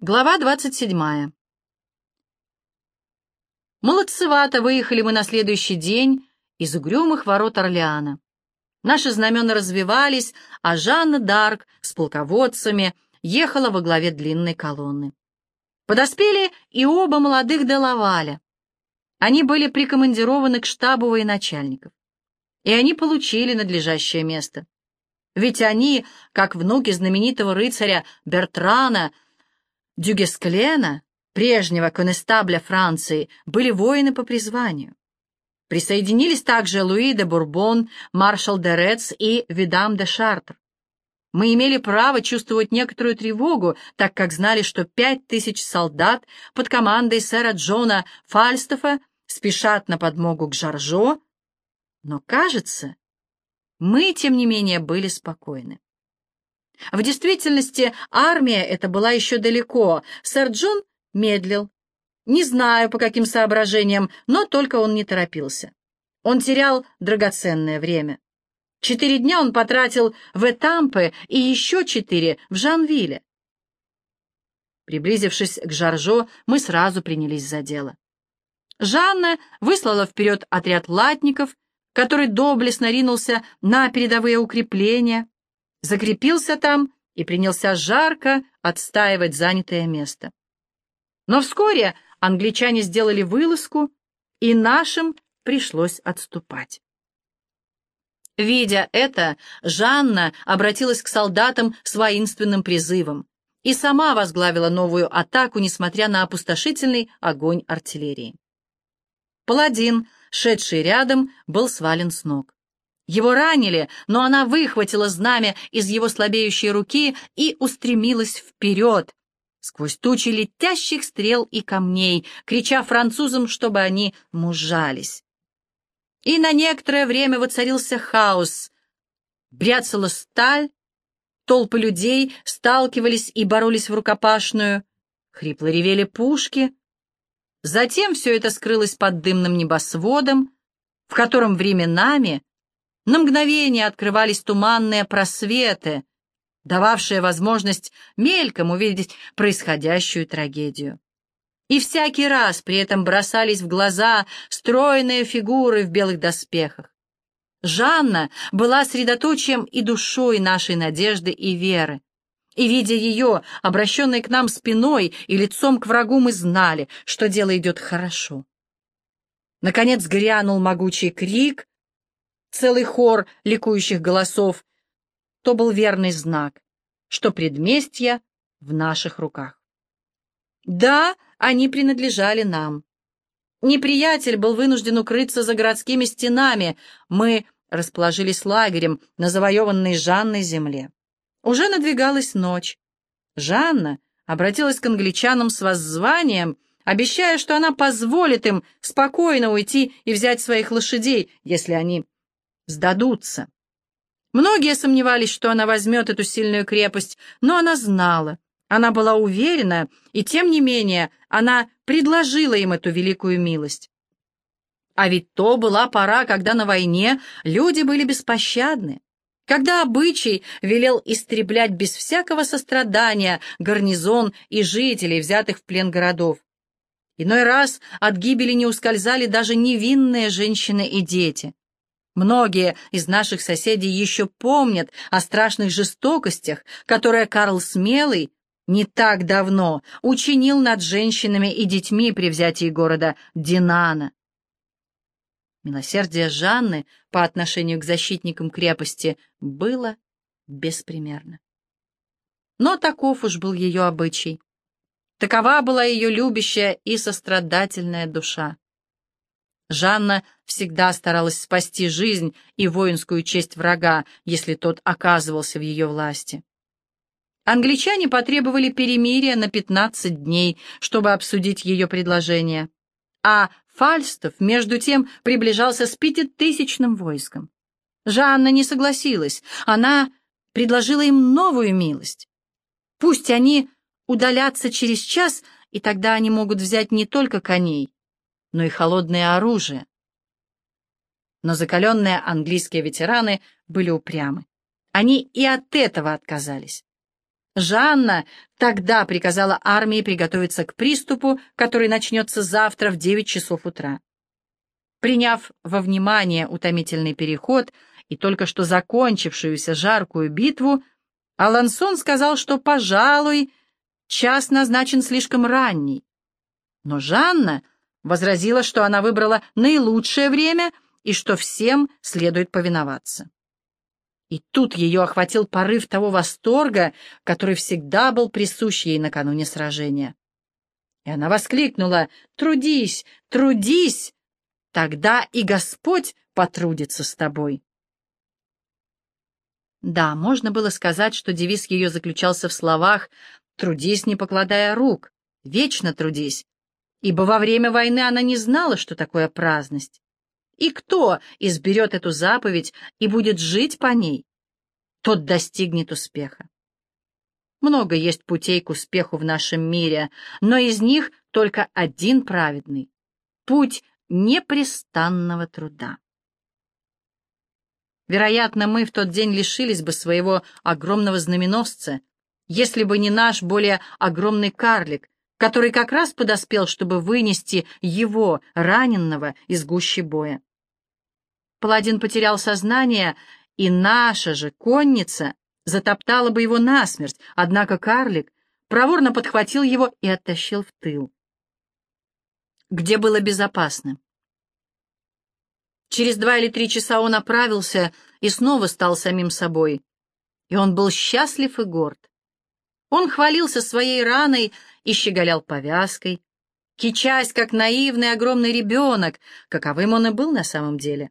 Глава 27. Молодцевато выехали мы на следующий день из угрюмых ворот Орлеана. Наши знамена развивались, а Жанна Дарк с полководцами ехала во главе длинной колонны. Подоспели и оба молодых Делаваля. Они были прикомандированы к штабу военачальников. И они получили надлежащее место. Ведь они, как внуки знаменитого рыцаря Бертрана, Дюгесклена, прежнего конестабля Франции, были воины по призванию. Присоединились также Луи де Бурбон, маршал де Рец и Видам де Шартр. Мы имели право чувствовать некоторую тревогу, так как знали, что пять тысяч солдат под командой сэра Джона Фальстефа спешат на подмогу к Жаржо, но, кажется, мы, тем не менее, были спокойны. В действительности армия эта была еще далеко. Сэр Джон медлил. Не знаю, по каким соображениям, но только он не торопился. Он терял драгоценное время. Четыре дня он потратил в Этампе и еще четыре в Жанвиле. Приблизившись к Жаржо, мы сразу принялись за дело. Жанна выслала вперед отряд латников, который доблестно ринулся на передовые укрепления, закрепился там и принялся жарко отстаивать занятое место. Но вскоре англичане сделали вылазку, и нашим пришлось отступать. Видя это, Жанна обратилась к солдатам с воинственным призывом и сама возглавила новую атаку, несмотря на опустошительный огонь артиллерии. Паладин, шедший рядом, был свален с ног. Его ранили, но она выхватила знамя из его слабеющей руки и устремилась вперед, сквозь тучи летящих стрел и камней, крича французам, чтобы они мужались. И на некоторое время воцарился хаос. Бряцала сталь, толпы людей сталкивались и боролись в рукопашную, хрипло ревели пушки, Затем все это скрылось под дымным небосводом, в котором временами на мгновение открывались туманные просветы, дававшие возможность мельком увидеть происходящую трагедию. И всякий раз при этом бросались в глаза стройные фигуры в белых доспехах. Жанна была средоточием и душой нашей надежды и веры и, видя ее, обращенной к нам спиной и лицом к врагу, мы знали, что дело идет хорошо. Наконец грянул могучий крик, целый хор ликующих голосов. То был верный знак, что предместья в наших руках. Да, они принадлежали нам. Неприятель был вынужден укрыться за городскими стенами. Мы расположились лагерем на завоеванной Жанной земле. Уже надвигалась ночь. Жанна обратилась к англичанам с воззванием, обещая, что она позволит им спокойно уйти и взять своих лошадей, если они сдадутся. Многие сомневались, что она возьмет эту сильную крепость, но она знала, она была уверена, и тем не менее она предложила им эту великую милость. А ведь то была пора, когда на войне люди были беспощадны когда обычай велел истреблять без всякого сострадания гарнизон и жителей, взятых в плен городов. Иной раз от гибели не ускользали даже невинные женщины и дети. Многие из наших соседей еще помнят о страшных жестокостях, которые Карл Смелый не так давно учинил над женщинами и детьми при взятии города Динана. Милосердие Жанны по отношению к защитникам крепости было беспримерно. Но таков уж был ее обычай. Такова была ее любящая и сострадательная душа. Жанна всегда старалась спасти жизнь и воинскую честь врага, если тот оказывался в ее власти. Англичане потребовали перемирия на 15 дней, чтобы обсудить ее предложение, а Фальстов, между тем, приближался с пятитысячным войском. Жанна не согласилась. Она предложила им новую милость. Пусть они удалятся через час, и тогда они могут взять не только коней, но и холодное оружие. Но закаленные английские ветераны были упрямы. Они и от этого отказались. Жанна тогда приказала армии приготовиться к приступу, который начнется завтра в 9 часов утра. Приняв во внимание утомительный переход и только что закончившуюся жаркую битву, Алансон сказал, что, пожалуй, час назначен слишком ранний. Но Жанна возразила, что она выбрала наилучшее время и что всем следует повиноваться. И тут ее охватил порыв того восторга, который всегда был присущ ей накануне сражения. И она воскликнула «Трудись, трудись, тогда и Господь потрудится с тобой». Да, можно было сказать, что девиз ее заключался в словах «трудись, не покладая рук, вечно трудись», ибо во время войны она не знала, что такое праздность. И кто изберет эту заповедь и будет жить по ней, тот достигнет успеха. Много есть путей к успеху в нашем мире, но из них только один праведный — путь непрестанного труда. Вероятно, мы в тот день лишились бы своего огромного знаменосца, если бы не наш более огромный карлик, который как раз подоспел, чтобы вынести его, раненного, из гущи боя. Паладин потерял сознание, и наша же конница затоптала бы его насмерть, однако карлик проворно подхватил его и оттащил в тыл, где было безопасно. Через два или три часа он оправился и снова стал самим собой, и он был счастлив и горд. Он хвалился своей раной и щеголял повязкой, кичась, как наивный огромный ребенок, каковым он и был на самом деле.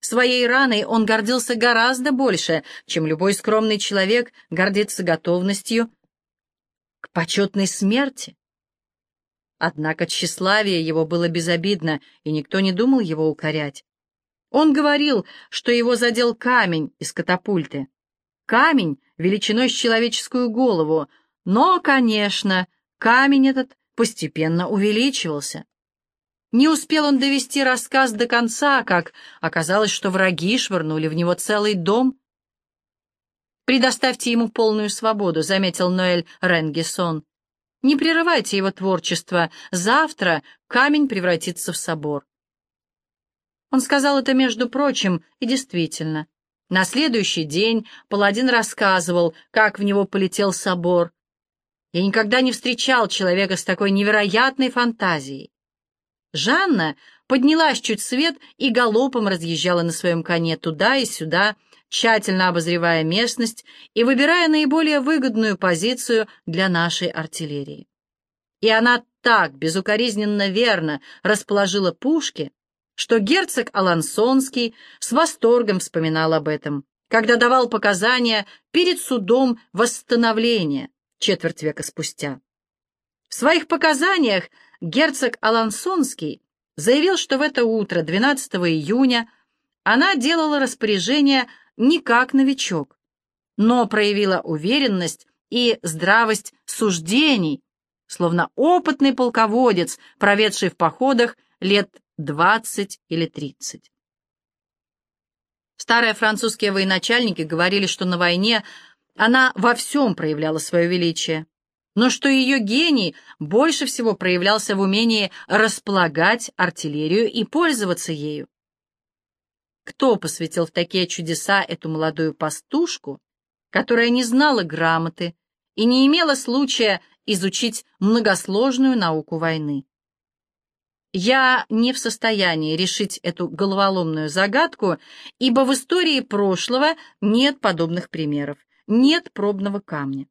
Своей раной он гордился гораздо больше, чем любой скромный человек гордится готовностью к почетной смерти. Однако тщеславие его было безобидно, и никто не думал его укорять. Он говорил, что его задел камень из катапульты. Камень величиной с человеческую голову, но, конечно, камень этот постепенно увеличивался. Не успел он довести рассказ до конца, как оказалось, что враги швырнули в него целый дом. «Предоставьте ему полную свободу», — заметил Ноэль Ренгисон. «Не прерывайте его творчество. Завтра камень превратится в собор». Он сказал это, между прочим, и действительно. На следующий день паладин рассказывал, как в него полетел собор. Я никогда не встречал человека с такой невероятной фантазией. Жанна поднялась чуть свет и галопом разъезжала на своем коне туда и сюда, тщательно обозревая местность и выбирая наиболее выгодную позицию для нашей артиллерии. И она так безукоризненно верно расположила пушки, что герцог Алансонский с восторгом вспоминал об этом, когда давал показания перед судом восстановления четверть века спустя. В своих показаниях герцог Алансонский заявил, что в это утро, 12 июня, она делала распоряжение не как новичок, но проявила уверенность и здравость суждений, словно опытный полководец, проведший в походах лет 20 или 30. Старые французские военачальники говорили, что на войне она во всем проявляла свое величие но что ее гений больше всего проявлялся в умении располагать артиллерию и пользоваться ею. Кто посвятил в такие чудеса эту молодую пастушку, которая не знала грамоты и не имела случая изучить многосложную науку войны? Я не в состоянии решить эту головоломную загадку, ибо в истории прошлого нет подобных примеров, нет пробного камня.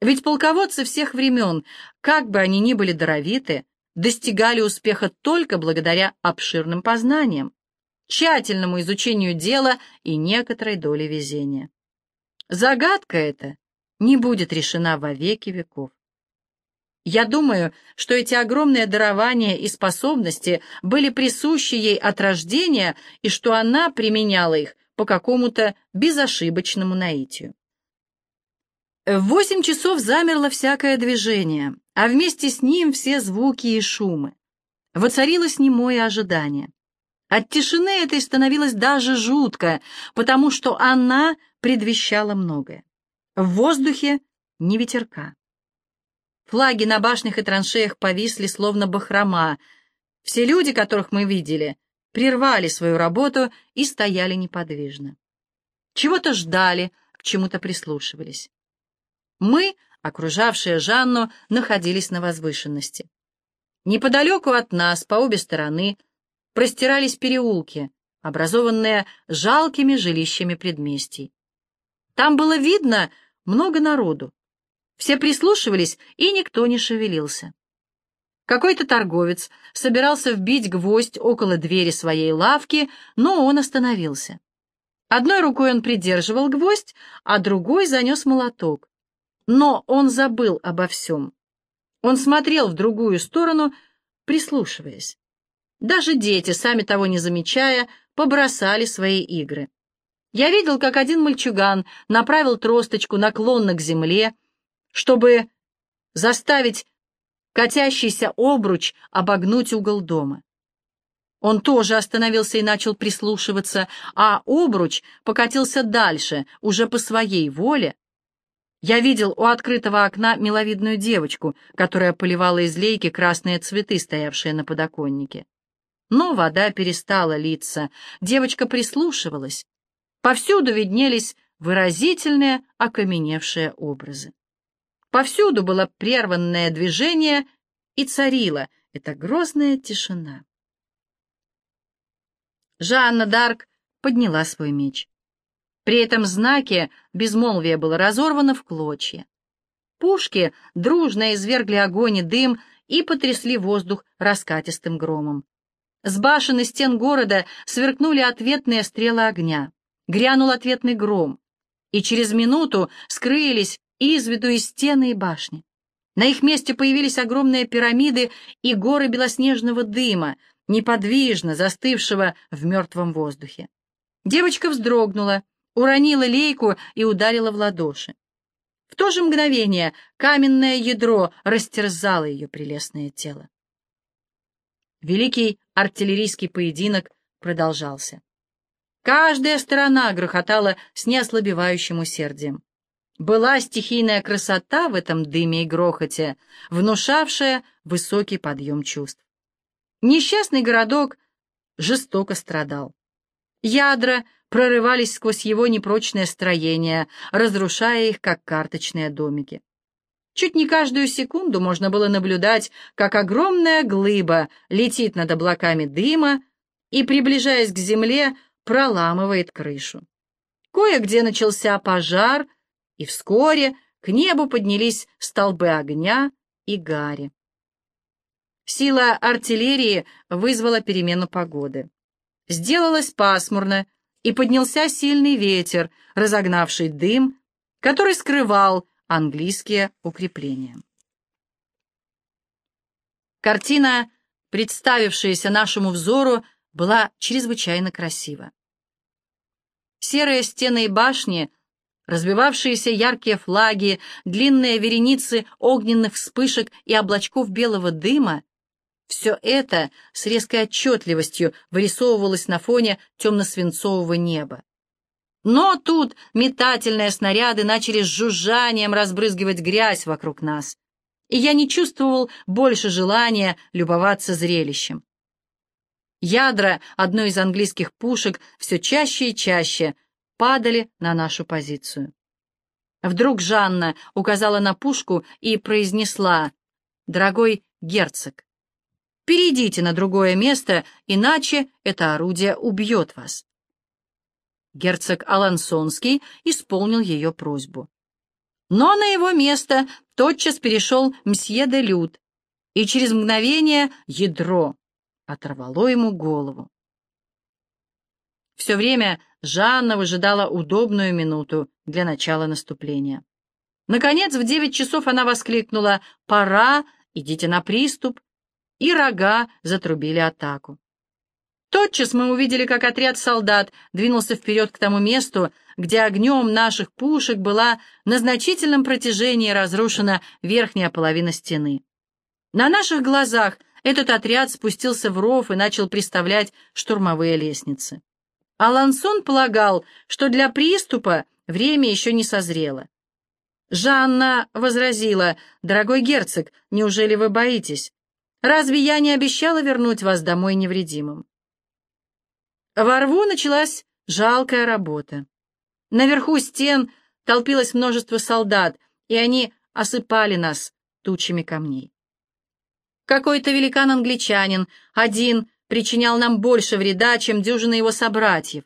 Ведь полководцы всех времен, как бы они ни были даровиты, достигали успеха только благодаря обширным познаниям, тщательному изучению дела и некоторой доле везения. Загадка эта не будет решена во веки веков. Я думаю, что эти огромные дарования и способности были присущи ей от рождения и что она применяла их по какому-то безошибочному наитию. В восемь часов замерло всякое движение, а вместе с ним все звуки и шумы. Воцарилось немое ожидание. От тишины этой становилось даже жутко, потому что она предвещала многое. В воздухе ни ветерка. Флаги на башнях и траншеях повисли, словно бахрома. Все люди, которых мы видели, прервали свою работу и стояли неподвижно. Чего-то ждали, к чему-то прислушивались. Мы, окружавшие Жанну, находились на возвышенности. Неподалеку от нас, по обе стороны, простирались переулки, образованные жалкими жилищами предместий. Там было видно много народу. Все прислушивались, и никто не шевелился. Какой-то торговец собирался вбить гвоздь около двери своей лавки, но он остановился. Одной рукой он придерживал гвоздь, а другой занес молоток. Но он забыл обо всем. Он смотрел в другую сторону, прислушиваясь. Даже дети, сами того не замечая, побросали свои игры. Я видел, как один мальчуган направил тросточку наклонно к земле, чтобы заставить катящийся обруч обогнуть угол дома. Он тоже остановился и начал прислушиваться, а обруч покатился дальше, уже по своей воле. Я видел у открытого окна миловидную девочку, которая поливала из лейки красные цветы, стоявшие на подоконнике. Но вода перестала литься, девочка прислушивалась. Повсюду виднелись выразительные окаменевшие образы. Повсюду было прерванное движение, и царила эта грозная тишина. Жанна Дарк подняла свой меч. При этом знаке безмолвие было разорвано в клочья. Пушки дружно извергли огонь и дым и потрясли воздух раскатистым громом. С башен и стен города сверкнули ответные стрелы огня. Грянул ответный гром, и через минуту скрылись из виду и стены, и башни. На их месте появились огромные пирамиды и горы белоснежного дыма, неподвижно застывшего в мертвом воздухе. Девочка вздрогнула, уронила лейку и ударила в ладоши. В то же мгновение каменное ядро растерзало ее прелестное тело. Великий артиллерийский поединок продолжался. Каждая сторона грохотала с неослабевающим усердием. Была стихийная красота в этом дыме и грохоте, внушавшая высокий подъем чувств. Несчастный городок жестоко страдал. Ядра прорывались сквозь его непрочное строение, разрушая их, как карточные домики. Чуть не каждую секунду можно было наблюдать, как огромная глыба летит над облаками дыма и, приближаясь к земле, проламывает крышу. Кое-где начался пожар, и вскоре к небу поднялись столбы огня и гари. Сила артиллерии вызвала перемену погоды. Сделалось пасмурно, и поднялся сильный ветер, разогнавший дым, который скрывал английские укрепления. Картина, представившаяся нашему взору, была чрезвычайно красива. Серые стены и башни Разбивавшиеся яркие флаги, длинные вереницы огненных вспышек и облачков белого дыма — все это с резкой отчетливостью вырисовывалось на фоне темно-свинцового неба. Но тут метательные снаряды начали с жужжанием разбрызгивать грязь вокруг нас, и я не чувствовал больше желания любоваться зрелищем. Ядра одной из английских пушек все чаще и чаще — падали на нашу позицию. Вдруг Жанна указала на пушку и произнесла «Дорогой герцог, перейдите на другое место, иначе это орудие убьет вас». Герцог Алансонский исполнил ее просьбу. Но на его место тотчас перешел мсье де Люд, и через мгновение ядро оторвало ему голову. Все время Жанна выжидала удобную минуту для начала наступления. Наконец, в девять часов она воскликнула «Пора, идите на приступ!» И рога затрубили атаку. Тотчас мы увидели, как отряд солдат двинулся вперед к тому месту, где огнем наших пушек была на значительном протяжении разрушена верхняя половина стены. На наших глазах этот отряд спустился в ров и начал приставлять штурмовые лестницы. Алансон полагал, что для приступа время еще не созрело. Жанна возразила, «Дорогой герцог, неужели вы боитесь? Разве я не обещала вернуть вас домой невредимым?» Во рву началась жалкая работа. Наверху стен толпилось множество солдат, и они осыпали нас тучами камней. Какой-то великан-англичанин, один, причинял нам больше вреда, чем дюжина его собратьев.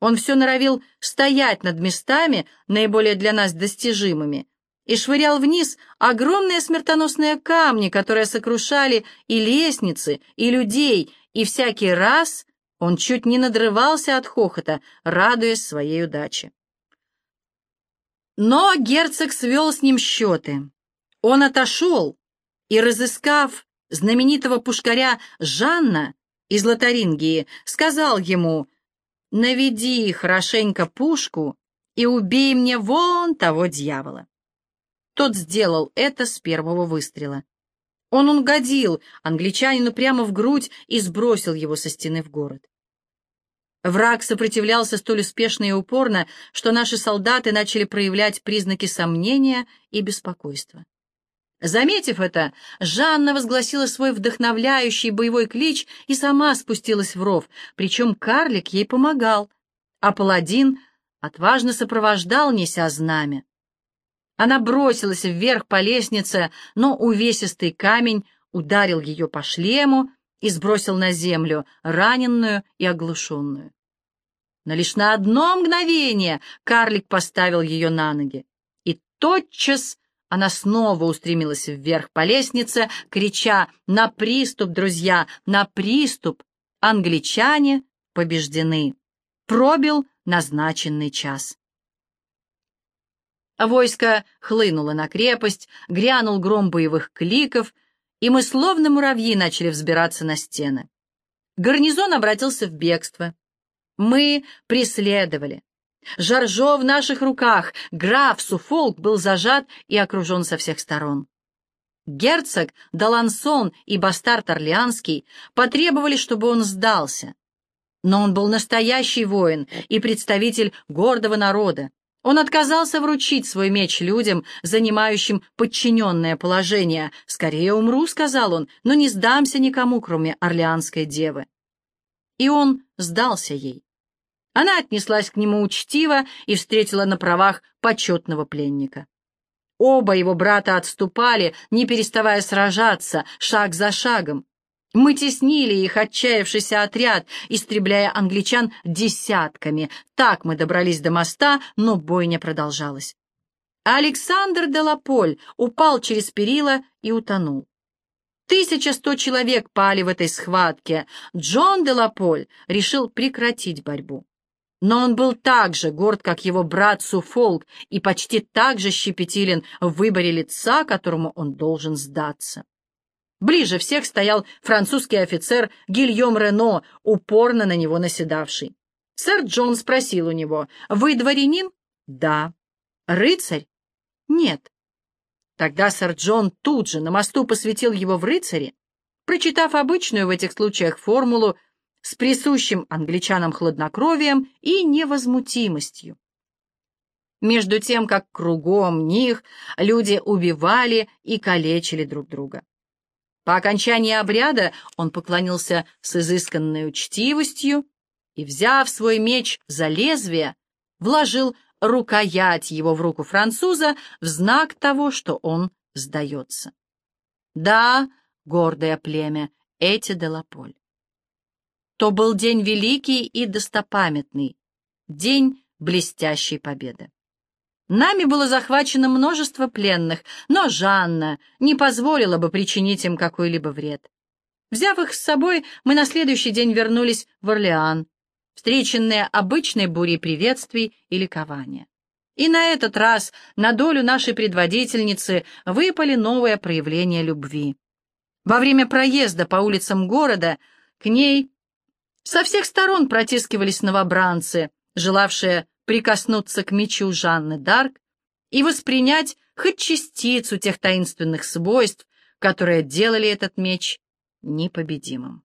Он все норовил стоять над местами, наиболее для нас достижимыми, и швырял вниз огромные смертоносные камни, которые сокрушали и лестницы, и людей, и всякий раз он чуть не надрывался от хохота, радуясь своей удаче. Но герцог свел с ним счеты. Он отошел и, разыскав знаменитого пушкаря Жанна из Лотарингии, сказал ему наведи хорошенько пушку и убей мне вон того дьявола. Тот сделал это с первого выстрела. Он угодил англичанину прямо в грудь и сбросил его со стены в город. Враг сопротивлялся столь успешно и упорно, что наши солдаты начали проявлять признаки сомнения и беспокойства. Заметив это, Жанна возгласила свой вдохновляющий боевой клич и сама спустилась в ров, причем карлик ей помогал, а паладин отважно сопровождал, неся знамя. Она бросилась вверх по лестнице, но увесистый камень ударил ее по шлему и сбросил на землю, раненную и оглушенную. Но лишь на одно мгновение карлик поставил ее на ноги, и тотчас она снова устремилась вверх по лестнице, крича «На приступ, друзья! На приступ! Англичане побеждены!» Пробил назначенный час. Войско хлынуло на крепость, грянул гром боевых кликов, и мы, словно муравьи, начали взбираться на стены. Гарнизон обратился в бегство. Мы преследовали. Жаржо в наших руках, граф Суфолк был зажат и окружен со всех сторон. Герцог Далансон и бастард Орлеанский потребовали, чтобы он сдался. Но он был настоящий воин и представитель гордого народа. Он отказался вручить свой меч людям, занимающим подчиненное положение. «Скорее умру», — сказал он, — «но не сдамся никому, кроме Орлеанской девы». И он сдался ей. Она отнеслась к нему учтиво и встретила на правах почетного пленника. Оба его брата отступали, не переставая сражаться, шаг за шагом. Мы теснили их отчаявшийся отряд, истребляя англичан десятками. Так мы добрались до моста, но бойня продолжалась. Александр де Лаполь упал через перила и утонул. Тысяча сто человек пали в этой схватке. Джон де Лаполь решил прекратить борьбу. Но он был так же горд, как его брат Суфолк, и почти так же щепетилен в выборе лица, которому он должен сдаться. Ближе всех стоял французский офицер Гильем Рено, упорно на него наседавший. Сэр Джон спросил у него, «Вы дворянин?» «Да». «Рыцарь?» «Нет». Тогда сэр Джон тут же на мосту посвятил его в рыцаре, прочитав обычную в этих случаях формулу с присущим англичанам хладнокровием и невозмутимостью. Между тем, как кругом них люди убивали и калечили друг друга. По окончании обряда он поклонился с изысканной учтивостью и, взяв свой меч за лезвие, вложил рукоять его в руку француза в знак того, что он сдается. Да, гордое племя, эти де Лаполь. То был день великий и достопамятный, день блестящей победы. Нами было захвачено множество пленных, но Жанна не позволила бы причинить им какой-либо вред. Взяв их с собой, мы на следующий день вернулись в Орлеан, встреченные обычной бурей приветствий и ликования. И на этот раз на долю нашей предводительницы выпали новые проявления любви. Во время проезда по улицам города к ней со всех сторон протискивались новобранцы, желавшие прикоснуться к мечу Жанны Дарк и воспринять хоть частицу тех таинственных свойств, которые делали этот меч непобедимым.